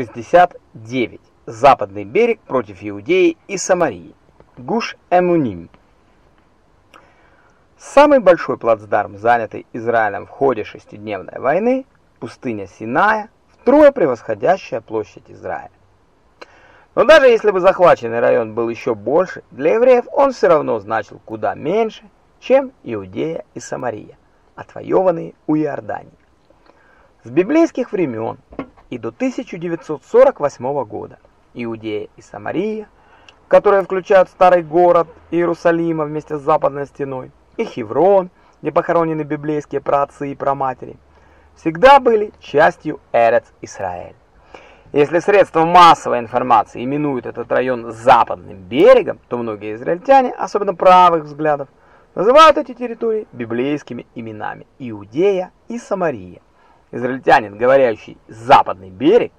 69. Западный берег против Иудеи и Самарии. Гуш-Эмуним. Самый большой плацдарм, занятый Израилем в ходе шестидневной войны, пустыня Синая, втрое превосходящая площадь Израиля. Но даже если бы захваченный район был еще больше, для евреев он все равно значил куда меньше, чем Иудея и Самария, отвоеванные у Иордании. С библейских времен и до 1948 года Иудея и Самария, которые включают старый город Иерусалима вместе с западной стеной, и Хеврон, где похоронены библейские праотцы и праматери, всегда были частью Эрец-Исраэль. Если средства массовой информации именуют этот район западным берегом, то многие израильтяне, особенно правых взглядов, называют эти территории библейскими именами Иудея и Самария. Израильтянин, говорящий «западный берег»,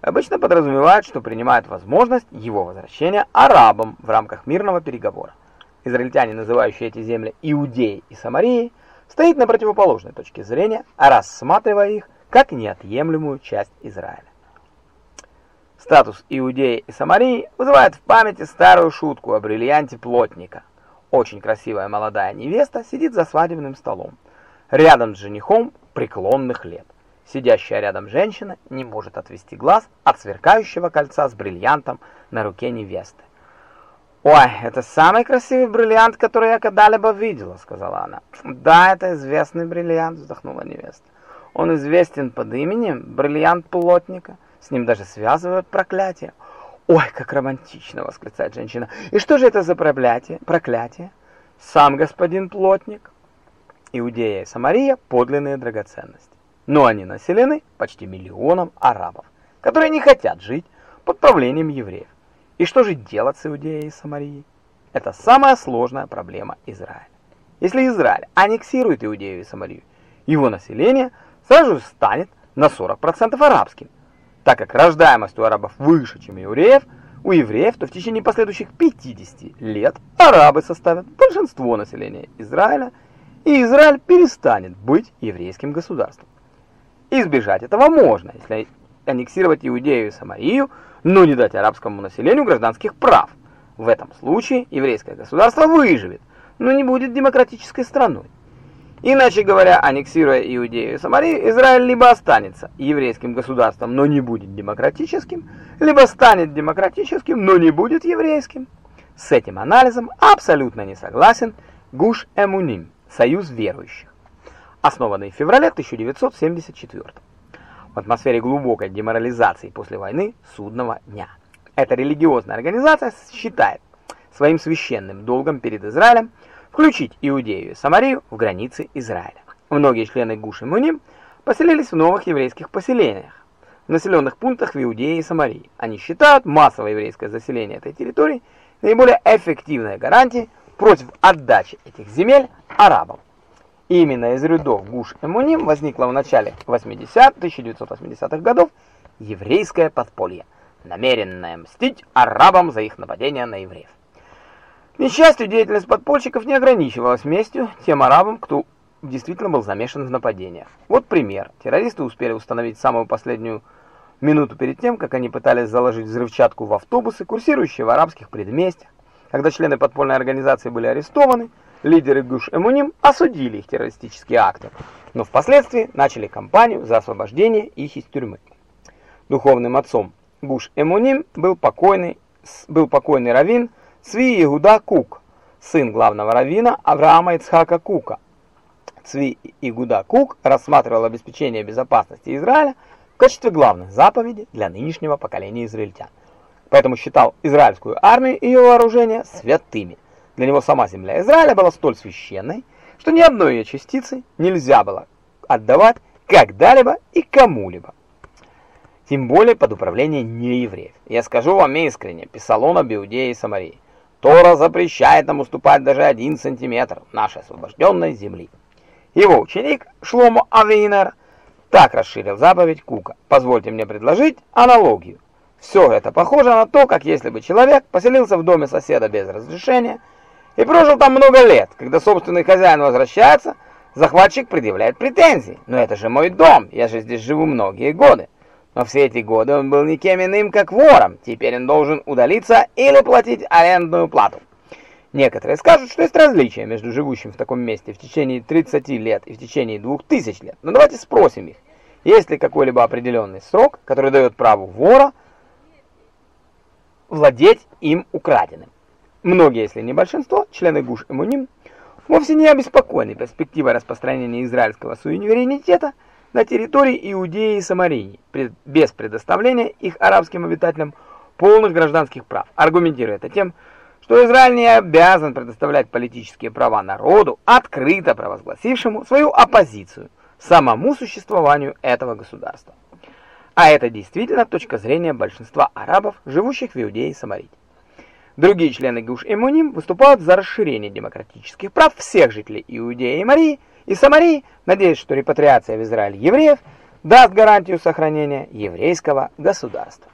обычно подразумевает, что принимает возможность его возвращения арабам в рамках мирного переговора. Израильтяне, называющие эти земли Иудеей и Самарией, стоит на противоположной точке зрения, рассматривая их как неотъемлемую часть Израиля. Статус Иудеи и Самарии вызывает в памяти старую шутку о бриллианте плотника. Очень красивая молодая невеста сидит за свадебным столом, рядом с женихом преклонных лет. Сидящая рядом женщина не может отвести глаз от сверкающего кольца с бриллиантом на руке невесты. «Ой, это самый красивый бриллиант, который я когда-либо видела», — сказала она. «Да, это известный бриллиант», — вздохнула невеста. «Он известен под именем бриллиант плотника. С ним даже связывают проклятие». «Ой, как романтично!» — восклицает женщина. «И что же это за проклятие?» «Проклятие?» «Сам господин плотник». Иудея и Самария – подлинные драгоценности. Но они населены почти миллионом арабов, которые не хотят жить под правлением евреев. И что же делать с Иудеей и Самарией? Это самая сложная проблема Израиля. Если Израиль аннексирует Иудею и Самарию, его население сразу станет на 40% арабским. Так как рождаемость у арабов выше, чем у евреев, у евреев, то в течение последующих 50 лет арабы составят большинство населения Израиля и Израиль перестанет быть еврейским государством. Избежать этого можно, если аннексировать Иудею и Самарию, но не дать арабскому населению гражданских прав. В этом случае еврейское государство выживет, но не будет демократической страной. Иначе говоря, аннексируя Иудею и Самарию, Израиль либо останется еврейским государством, но не будет демократическим, либо станет демократическим, но не будет еврейским. С этим анализом абсолютно не согласен Гуш Эмуним. Союз верующих, основанный в феврале 1974 в атмосфере глубокой деморализации после войны судного дня. Эта религиозная организация считает своим священным долгом перед Израилем включить Иудею и Самарию в границы Израиля. Многие члены Гуши Муним поселились в новых еврейских поселениях, в населенных пунктах в Иудее и Самарии. Они считают массовое еврейское заселение этой территории наиболее эффективной гарантией против отдачи этих земель арабам. Именно из рядов Гуш-Эмуним возникло в начале 80 1980-х годов еврейское подполье, намеренное мстить арабам за их нападение на евреев. К несчастью, деятельность подпольщиков не ограничивалась местью тем арабам, кто действительно был замешан в нападениях. Вот пример. Террористы успели установить самую последнюю минуту перед тем, как они пытались заложить взрывчатку в автобусы, курсирующие в арабских предместьях. Когда члены подпольной организации были арестованы, лидеры Гуш-Эмуним осудили их террористические акты, но впоследствии начали кампанию за освобождение их из тюрьмы. Духовным отцом Гуш-Эмуним был покойный, был покойный раввин Цви Егуда Кук, сын главного раввина Авраама Ицхака Кука. Цви Игуда Кук рассматривал обеспечение безопасности Израиля в качестве главной заповеди для нынешнего поколения израильтян поэтому считал израильскую армию и ее вооружение святыми. Для него сама земля Израиля была столь священной, что ни одной ее частицы нельзя было отдавать когда-либо и кому-либо. Тем более под управление неевреев. Я скажу вам искренне, писал он об Иудее и Самарии. Тора запрещает нам уступать даже один сантиметр нашей освобожденной земли. Его ученик Шломо Авинер так расширил заповедь Кука. Позвольте мне предложить аналогию. Все это похоже на то, как если бы человек поселился в доме соседа без разрешения и прожил там много лет. Когда собственный хозяин возвращается, захватчик предъявляет претензии. «Но это же мой дом, я же здесь живу многие годы». Но все эти годы он был никем иным, как вором. Теперь он должен удалиться или платить арендную плату. Некоторые скажут, что есть различия между живущим в таком месте в течение 30 лет и в течение 2000 лет. Но давайте спросим их, есть ли какой-либо определенный срок, который дает право вора владеть им украденным. Многие, если не большинство, члены Гуш-Эмуним вовсе не обеспокоены перспективой распространения израильского суверенитета на территории Иудеи и Самарии без предоставления их арабским обитателям полных гражданских прав, аргументируя это тем, что Израиль не обязан предоставлять политические права народу, открыто провозгласившему свою оппозицию самому существованию этого государства. А это действительно точка зрения большинства арабов, живущих в Иудее и Самарии. Другие члены Гуш-Эмуним выступают за расширение демократических прав всех жителей Иудеи и Марии и Самарии, надеясь, что репатриация в Израиль евреев даст гарантию сохранения еврейского государства.